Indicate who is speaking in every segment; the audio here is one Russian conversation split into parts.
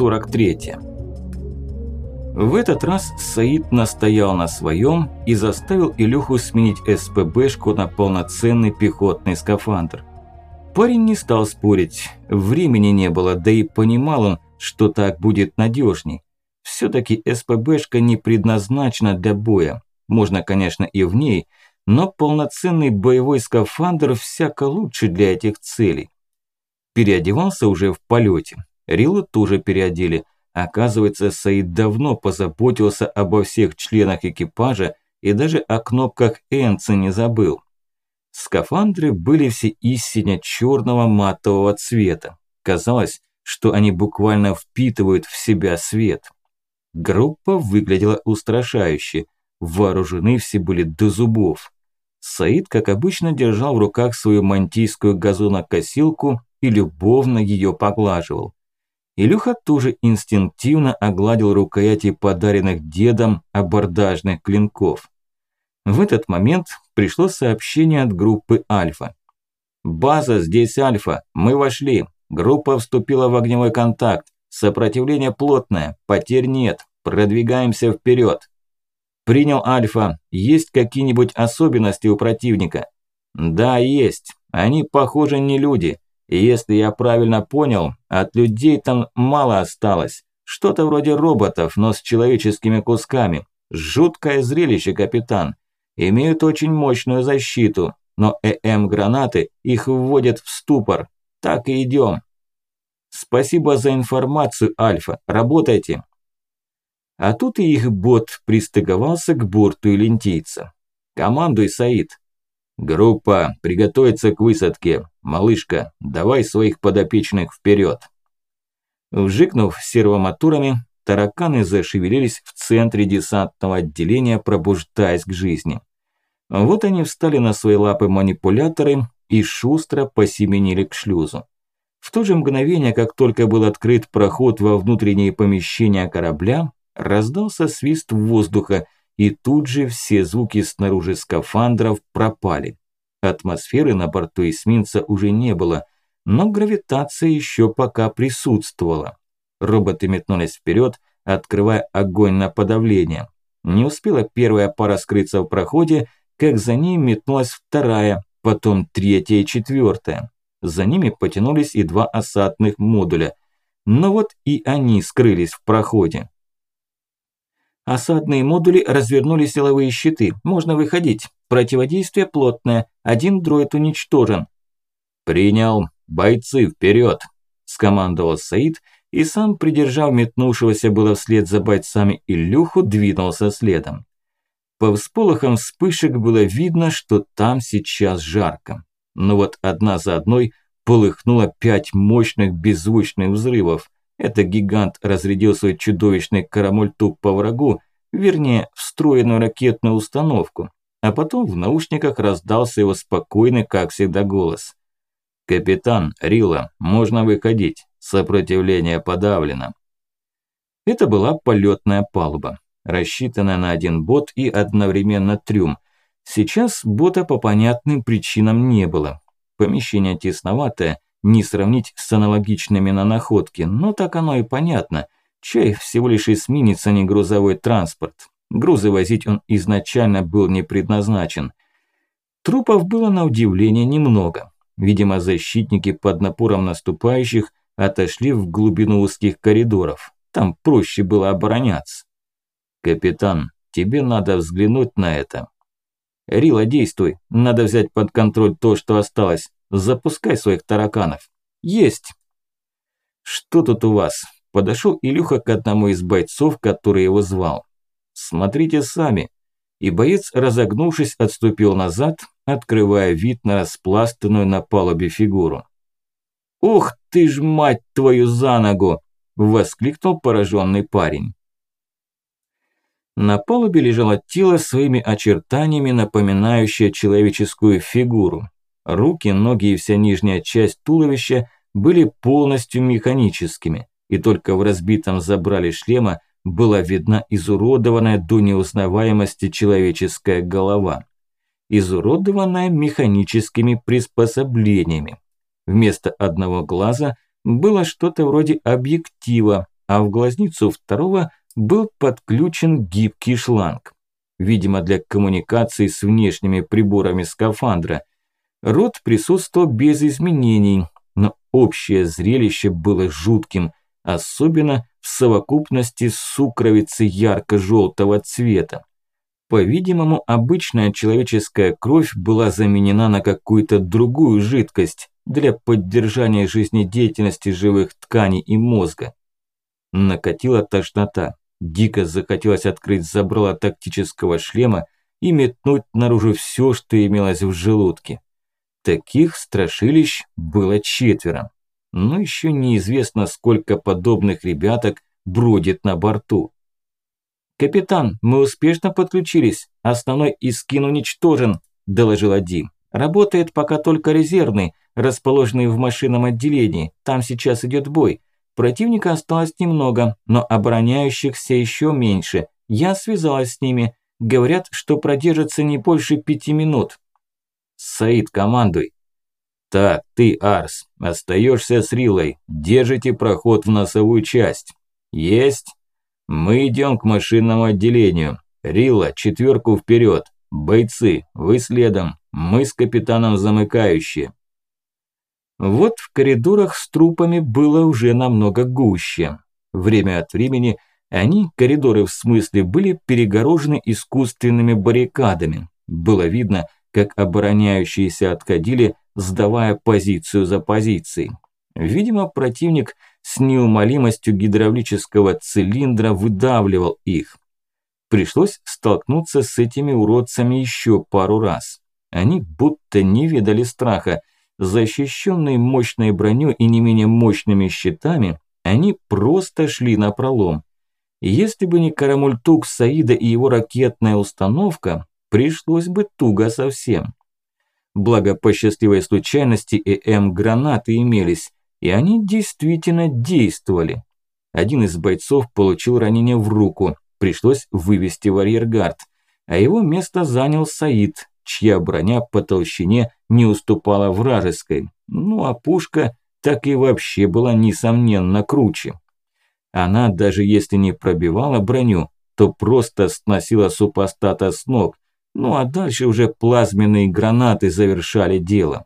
Speaker 1: Глава 43 В этот раз Саид настоял на своем и заставил Илюху сменить СПБшку на полноценный пехотный скафандр. Парень не стал спорить, времени не было, да и понимал он, что так будет надежней. Все-таки СПБшка не предназначена для боя. Можно, конечно, и в ней, но полноценный боевой скафандр всяко лучше для этих целей. Переодевался уже в полете. Рилу тоже переодели. Оказывается, Саид давно позаботился обо всех членах экипажа и даже о кнопках Энца не забыл. Скафандры были все истинно черного матового цвета. Казалось, что они буквально впитывают в себя свет. Группа выглядела устрашающе. Вооружены все были до зубов. Саид, как обычно, держал в руках свою мантийскую газонокосилку и любовно ее поглаживал. Илюха тоже инстинктивно огладил рукояти подаренных дедом абордажных клинков. В этот момент пришло сообщение от группы «Альфа». «База, здесь Альфа. Мы вошли. Группа вступила в огневой контакт. Сопротивление плотное. Потерь нет. Продвигаемся вперед». «Принял Альфа. Есть какие-нибудь особенности у противника?» «Да, есть. Они, похоже, не люди. Если я правильно понял, от людей там мало осталось. Что-то вроде роботов, но с человеческими кусками. Жуткое зрелище, капитан. Имеют очень мощную защиту, но ЭМ-гранаты их вводят в ступор. Так и идем. Спасибо за информацию, Альфа. Работайте. А тут и их бот пристыковался к борту илентийца. Командуй, Саид. Группа, приготовиться к высадке. «Малышка, давай своих подопечных вперед!» Вжикнув сервомоторами, тараканы зашевелились в центре десантного отделения, пробуждаясь к жизни. Вот они встали на свои лапы манипуляторы и шустро посеменили к шлюзу. В то же мгновение, как только был открыт проход во внутренние помещения корабля, раздался свист воздуха, и тут же все звуки снаружи скафандров пропали. Атмосферы на борту эсминца уже не было, но гравитация еще пока присутствовала. Роботы метнулись вперед, открывая огонь на подавление. Не успела первая пара скрыться в проходе, как за ней метнулась вторая, потом третья и четвертая. За ними потянулись и два осадных модуля. Но вот и они скрылись в проходе. Осадные модули развернули силовые щиты. Можно выходить. Противодействие плотное. Один дроид уничтожен. Принял. Бойцы, вперед! Скомандовал Саид и сам, придержав метнувшегося было вслед за бойцами Илюху, двинулся следом. По всполохам вспышек было видно, что там сейчас жарко. Но вот одна за одной полыхнуло пять мощных беззвучных взрывов. Это гигант разрядил свой чудовищный карамультук по врагу, вернее, встроенную ракетную установку, а потом в наушниках раздался его спокойный, как всегда, голос. «Капитан, Рила, можно выходить, сопротивление подавлено». Это была полетная палуба, рассчитанная на один бот и одновременно трюм. Сейчас бота по понятным причинам не было. Помещение тесноватое – не сравнить с аналогичными на находке, но так оно и понятно. Чай всего лишь эсминец, а не грузовой транспорт. Грузы возить он изначально был не предназначен. Трупов было на удивление немного. Видимо, защитники под напором наступающих отошли в глубину узких коридоров. Там проще было обороняться. «Капитан, тебе надо взглянуть на это». «Рила, действуй. Надо взять под контроль то, что осталось. Запускай своих тараканов. Есть. Что тут у вас? Подошел Илюха к одному из бойцов, который его звал. Смотрите сами. И боец, разогнувшись, отступил назад, открывая вид на распластанную на палубе фигуру. «Ух ты ж, мать твою, за ногу!» – воскликнул пораженный парень. На палубе лежало тело своими очертаниями, напоминающее человеческую фигуру. Руки, ноги и вся нижняя часть туловища были полностью механическими, и только в разбитом забрале шлема была видна изуродованная до неузнаваемости человеческая голова. Изуродованная механическими приспособлениями. Вместо одного глаза было что-то вроде объектива, а в глазницу второго был подключен гибкий шланг. Видимо, для коммуникации с внешними приборами скафандра. Рот присутствовал без изменений, но общее зрелище было жутким, особенно в совокупности с сукровицей ярко-желтого цвета. По-видимому, обычная человеческая кровь была заменена на какую-то другую жидкость для поддержания жизнедеятельности живых тканей и мозга. Накатила тошнота. Дико захотелось открыть забрало тактического шлема и метнуть наружу все, что имелось в желудке. Таких страшилищ было четверо. Но еще неизвестно, сколько подобных ребяток бродит на борту. «Капитан, мы успешно подключились. Основной искин уничтожен», – доложил Дим. «Работает пока только резервный, расположенный в машинном отделении. Там сейчас идет бой. Противника осталось немного, но обороняющихся еще меньше. Я связалась с ними. Говорят, что продержится не больше пяти минут». «Саид, командуй». «Так, ты, Арс, остаешься с Рилой. Держите проход в носовую часть». «Есть». Мы идем к машинному отделению. Рила, четверку вперед. Бойцы, вы следом. Мы с капитаном замыкающие. Вот в коридорах с трупами было уже намного гуще. Время от времени они, коридоры в смысле, были перегорожены искусственными баррикадами. Было видно, как обороняющиеся отходили, сдавая позицию за позицией. Видимо, противник – с неумолимостью гидравлического цилиндра выдавливал их. Пришлось столкнуться с этими уродцами еще пару раз. Они будто не видали страха. Защищенные мощной броней и не менее мощными щитами, они просто шли на пролом. Если бы не Карамультук Саида и его ракетная установка, пришлось бы туго совсем. Благо по счастливой случайности и М-гранаты имелись, и они действительно действовали. Один из бойцов получил ранение в руку, пришлось вывести в а его место занял Саид, чья броня по толщине не уступала вражеской. Ну а пушка так и вообще была несомненно круче. Она даже если не пробивала броню, то просто сносила супостата с ног, ну а дальше уже плазменные гранаты завершали дело.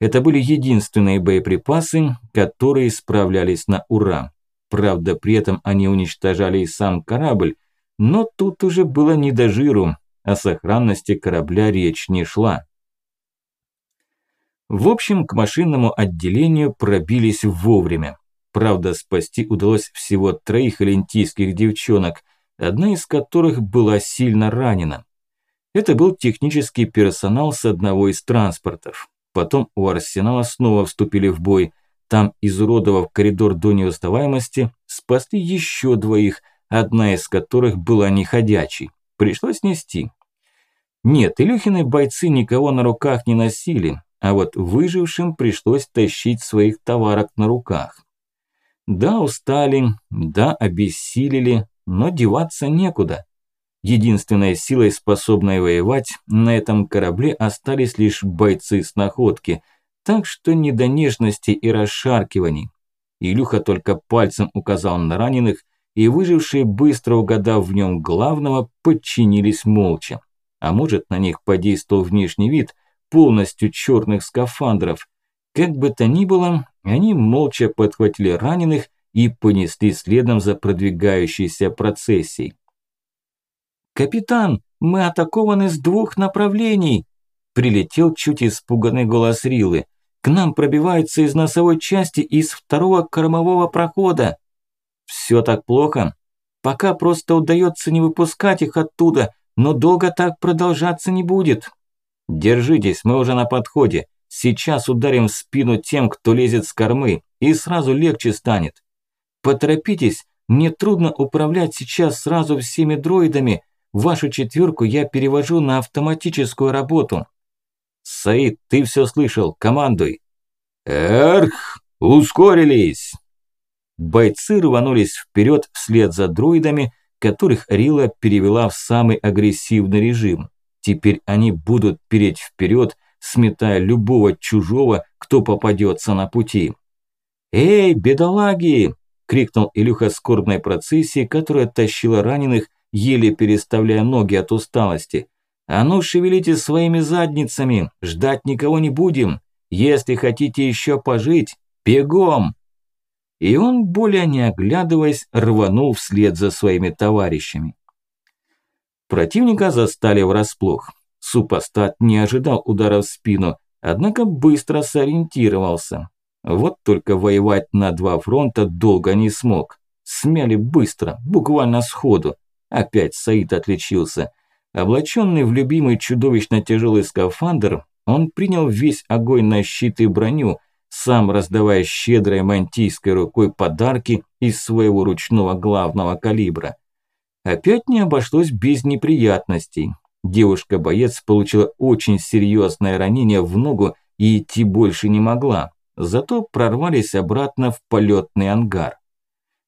Speaker 1: Это были единственные боеприпасы, которые справлялись на ура. Правда, при этом они уничтожали и сам корабль, но тут уже было не до жиру, о сохранности корабля речь не шла. В общем, к машинному отделению пробились вовремя. Правда, спасти удалось всего троих олимпийских девчонок, одна из которых была сильно ранена. Это был технический персонал с одного из транспортов. Потом у Арсенала снова вступили в бой. Там, изуродовав коридор до неузнаваемости, спасли еще двоих, одна из которых была неходячей. Пришлось нести. Нет, Илюхины бойцы никого на руках не носили, а вот выжившим пришлось тащить своих товарок на руках. Да, устали, да, обессилели, но деваться некуда. Единственной силой, способной воевать, на этом корабле остались лишь бойцы с находки, так что не до нежности и расшаркиваний. Илюха только пальцем указал на раненых, и выжившие, быстро угадав в нем главного, подчинились молча. А может, на них подействовал внешний вид полностью черных скафандров. Как бы то ни было, они молча подхватили раненых и понесли следом за продвигающейся процессией. «Капитан, мы атакованы с двух направлений!» Прилетел чуть испуганный голос Рилы. «К нам пробиваются из носовой части и из второго кормового прохода!» «Все так плохо?» «Пока просто удается не выпускать их оттуда, но долго так продолжаться не будет!» «Держитесь, мы уже на подходе. Сейчас ударим в спину тем, кто лезет с кормы, и сразу легче станет. Поторопитесь, мне трудно управлять сейчас сразу всеми дроидами, Вашу четверку я перевожу на автоматическую работу. Саид, ты все слышал, командуй. Эрх, ускорились. Бойцы рванулись вперед вслед за дроидами, которых Рила перевела в самый агрессивный режим. Теперь они будут переть вперед, сметая любого чужого, кто попадется на пути. «Эй, бедолаги!» – крикнул Илюха скорбной процессии, которая тащила раненых, еле переставляя ноги от усталости. «А ну, шевелите своими задницами, ждать никого не будем. Если хотите еще пожить, бегом!» И он, более не оглядываясь, рванул вслед за своими товарищами. Противника застали врасплох. Супостат не ожидал удара в спину, однако быстро сориентировался. Вот только воевать на два фронта долго не смог. Смяли быстро, буквально сходу. Опять Саид отличился. Облаченный в любимый чудовищно тяжелый скафандр, он принял весь огонь на щит и броню, сам раздавая щедрой мантийской рукой подарки из своего ручного главного калибра. Опять не обошлось без неприятностей. Девушка-боец получила очень серьезное ранение в ногу и идти больше не могла, зато прорвались обратно в полетный ангар.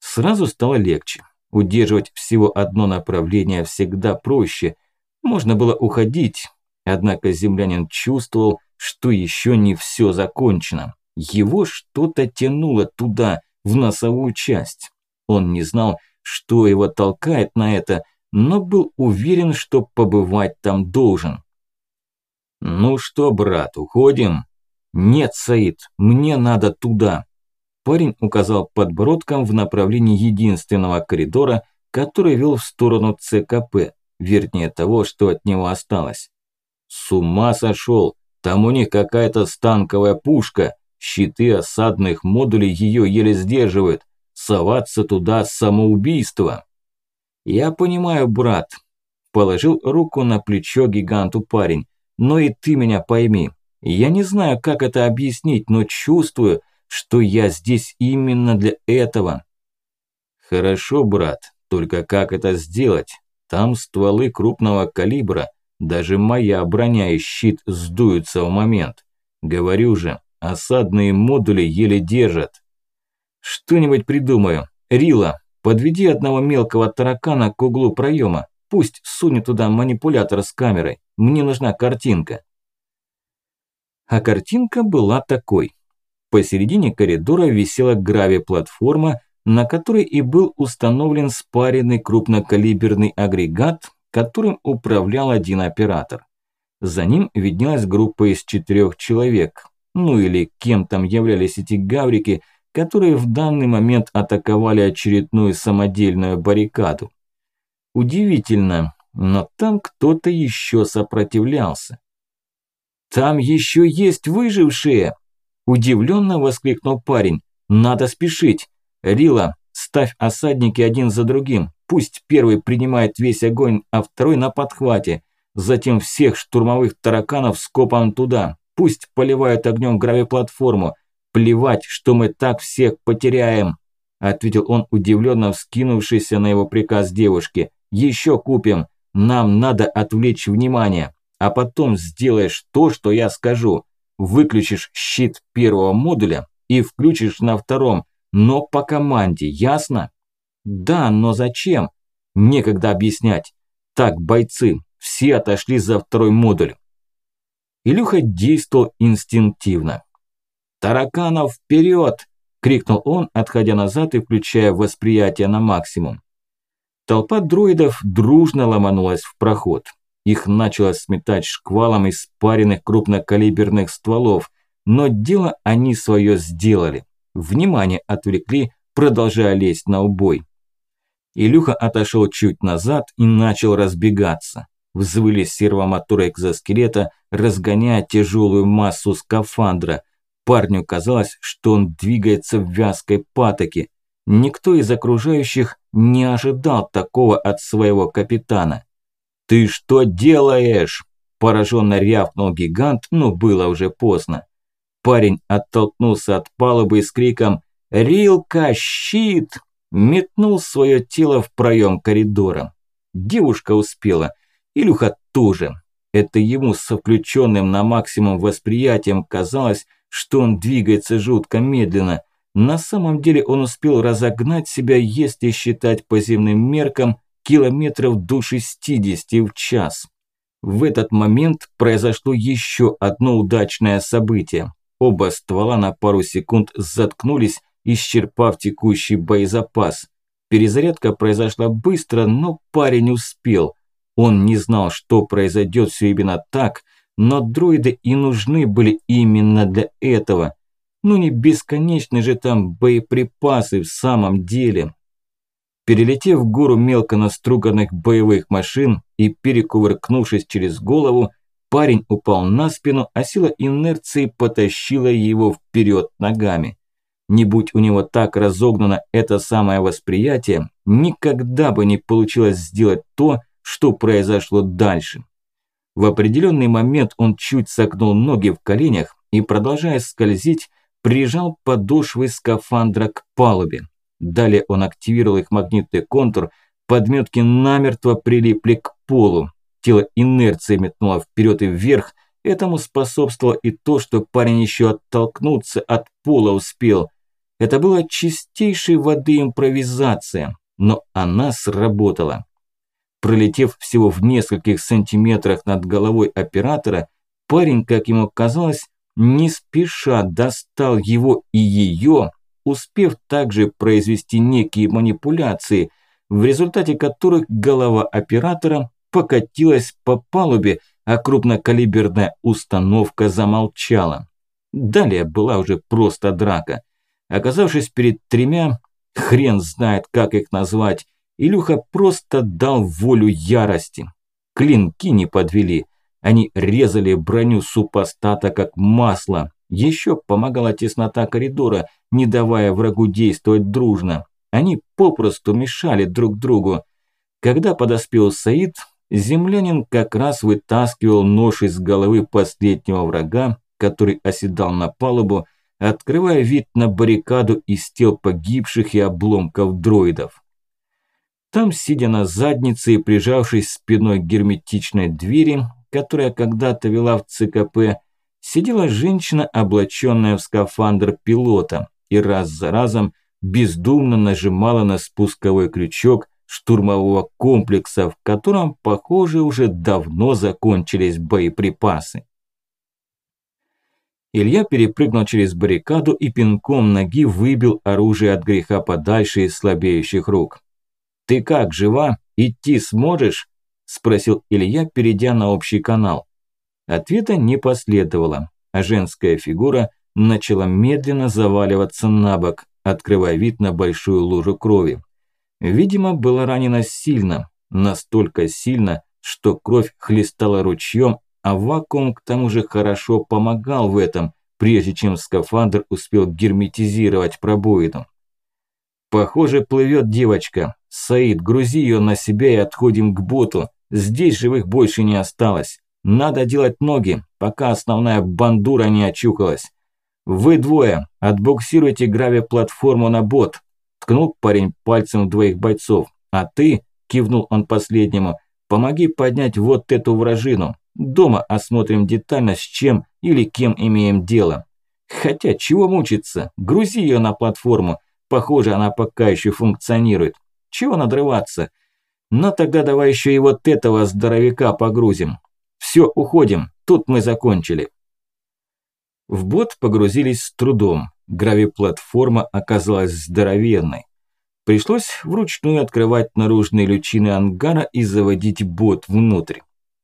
Speaker 1: Сразу стало легче. Удерживать всего одно направление всегда проще. Можно было уходить, однако землянин чувствовал, что еще не все закончено. Его что-то тянуло туда, в носовую часть. Он не знал, что его толкает на это, но был уверен, что побывать там должен. «Ну что, брат, уходим?» «Нет, Саид, мне надо туда». Парень указал подбородком в направлении единственного коридора, который вел в сторону ЦКП, вернее того, что от него осталось. «С ума сошел! Там у них какая-то станковая пушка, щиты осадных модулей ее еле сдерживают. Соваться туда – самоубийство!» «Я понимаю, брат», – положил руку на плечо гиганту парень. «Но и ты меня пойми. Я не знаю, как это объяснить, но чувствую, что я здесь именно для этого». «Хорошо, брат, только как это сделать? Там стволы крупного калибра, даже моя броня и щит сдуются в момент. Говорю же, осадные модули еле держат». «Что-нибудь придумаю. Рила, Подведи одного мелкого таракана к углу проема. Пусть сунет туда манипулятор с камерой. Мне нужна картинка. А картинка была такой. Посередине коридора висела грави-платформа, на которой и был установлен спаренный крупнокалиберный агрегат, которым управлял один оператор. За ним виднелась группа из четырех человек, ну или кем там являлись эти гаврики – которые в данный момент атаковали очередную самодельную баррикаду. Удивительно, но там кто-то еще сопротивлялся. «Там еще есть выжившие!» Удивленно воскликнул парень. «Надо спешить! Рила, ставь осадники один за другим. Пусть первый принимает весь огонь, а второй на подхвате. Затем всех штурмовых тараканов скопом туда. Пусть поливают огнем гравиплатформу. Плевать, что мы так всех потеряем, ответил он, удивленно вскинувшийся на его приказ девушке. Еще купим. Нам надо отвлечь внимание, а потом сделаешь то, что я скажу. Выключишь щит первого модуля и включишь на втором, но по команде, ясно? Да, но зачем? Некогда объяснять. Так, бойцы, все отошли за второй модуль. Илюха действовал инстинктивно. «Тараканов вперед!» – крикнул он, отходя назад и включая восприятие на максимум. Толпа дроидов дружно ломанулась в проход. Их начало сметать шквалом из спаренных крупнокалиберных стволов, но дело они свое сделали. Внимание отвлекли, продолжая лезть на убой. Илюха отошел чуть назад и начал разбегаться. Взвыли сервомоторы экзоскелета, разгоняя тяжелую массу скафандра. Парню казалось, что он двигается в вязкой патоке. Никто из окружающих не ожидал такого от своего капитана. «Ты что делаешь?» – пораженно рявкнул гигант, но было уже поздно. Парень оттолкнулся от палубы с криком «Рилка, щит!» метнул свое тело в проем коридора. Девушка успела, Илюха тоже. Это ему с включенным на максимум восприятием казалось, что он двигается жутко медленно. На самом деле он успел разогнать себя, если считать по земным меркам, километров до 60 в час. В этот момент произошло еще одно удачное событие. Оба ствола на пару секунд заткнулись, исчерпав текущий боезапас. Перезарядка произошла быстро, но парень успел. Он не знал, что произойдет все именно так, но дроиды и нужны были именно для этого. Ну не бесконечны же там боеприпасы в самом деле. Перелетев гору мелко наструганных боевых машин и перекувыркнувшись через голову, парень упал на спину, а сила инерции потащила его вперед ногами. Не будь у него так разогнано это самое восприятие, никогда бы не получилось сделать то, что произошло дальше. В определенный момент он чуть согнул ноги в коленях и, продолжая скользить, прижал подошвы скафандра к палубе. Далее он активировал их магнитный контур, подметки намертво прилипли к полу. Тело инерции метнуло вперед и вверх. Этому способствовало и то, что парень еще оттолкнуться от пола успел. Это была чистейшей воды импровизация, но она сработала. Пролетев всего в нескольких сантиметрах над головой оператора, парень, как ему казалось, не спеша достал его и ее успев также произвести некие манипуляции, в результате которых голова оператора покатилась по палубе, а крупнокалиберная установка замолчала. Далее была уже просто драка. Оказавшись перед тремя, хрен знает, как их назвать, Илюха просто дал волю ярости. Клинки не подвели. Они резали броню супостата как масло. Еще помогала теснота коридора, не давая врагу действовать дружно. Они попросту мешали друг другу. Когда подоспел Саид, землянин как раз вытаскивал нож из головы последнего врага, который оседал на палубу, открывая вид на баррикаду из тел погибших и обломков дроидов. Там, сидя на заднице и прижавшись спиной к герметичной двери, которая когда-то вела в ЦКП, сидела женщина, облаченная в скафандр пилота, и раз за разом бездумно нажимала на спусковой крючок штурмового комплекса, в котором, похоже, уже давно закончились боеприпасы. Илья перепрыгнул через баррикаду и пинком ноги выбил оружие от греха подальше из слабеющих рук. «Ты как, жива? Идти сможешь?» – спросил Илья, перейдя на общий канал. Ответа не последовало, а женская фигура начала медленно заваливаться на бок, открывая вид на большую лужу крови. Видимо, была ранена сильно, настолько сильно, что кровь хлестала ручьем, а вакуум к тому же хорошо помогал в этом, прежде чем скафандр успел герметизировать пробоину. «Похоже, плывет девочка. Саид, грузи ее на себя и отходим к боту. Здесь живых больше не осталось». Надо делать ноги, пока основная бандура не очухалась. Вы двое, отбуксируйте грави-платформу на бот. Ткнул парень пальцем в двоих бойцов. А ты, кивнул он последнему, помоги поднять вот эту вражину. Дома осмотрим детально, с чем или кем имеем дело. Хотя, чего мучиться? Грузи ее на платформу. Похоже, она пока еще функционирует. Чего надрываться? Но тогда давай еще и вот этого здоровяка погрузим. Все, уходим. Тут мы закончили. В бот погрузились с трудом. Гравиплатформа оказалась здоровенной. Пришлось вручную открывать наружные лючины ангара и заводить бот внутрь.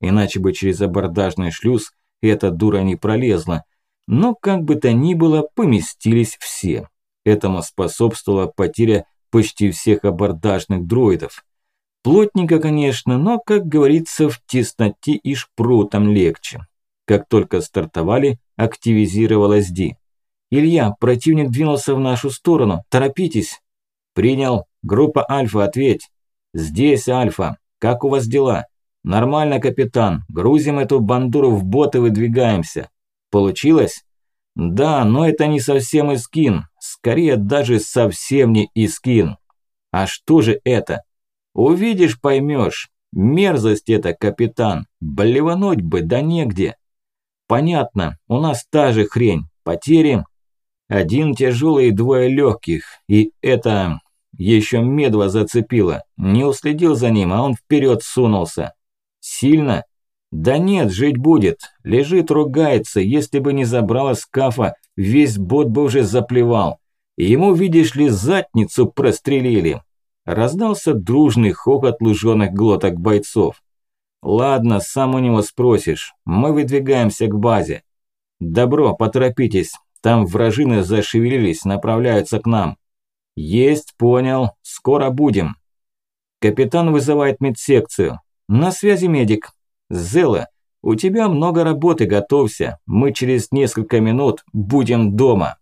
Speaker 1: Иначе бы через абордажный шлюз эта дура не пролезла. Но как бы то ни было, поместились все. Этому способствовала потеря почти всех абордажных дроидов. Плотненько, конечно, но, как говорится, в тесноте и шпротом легче. Как только стартовали, активизировалась Ди. «Илья, противник двинулся в нашу сторону. Торопитесь!» «Принял. Группа Альфа, ответь!» «Здесь Альфа. Как у вас дела?» «Нормально, капитан. Грузим эту бандуру в бот и выдвигаемся». «Получилось?» «Да, но это не совсем Искин. Скорее, даже совсем не Искин». «А что же это?» Увидишь, поймешь. Мерзость это, капитан. Блевануть бы, да негде. Понятно, у нас та же хрень. Потери. Один тяжелый и двое легких. И это... Еще медва зацепило. Не уследил за ним, а он вперед сунулся. Сильно? Да нет, жить будет. Лежит, ругается. Если бы не забрала скафа, весь бот бы уже заплевал. Ему, видишь ли, задницу прострелили. Раздался дружный хохот луженых глоток бойцов. Ладно, сам у него спросишь. Мы выдвигаемся к базе. Добро, поторопитесь. Там вражины зашевелились, направляются к нам. Есть, понял. Скоро будем. Капитан вызывает медсекцию. На связи медик. Зела, у тебя много работы, готовься. Мы через несколько минут будем дома.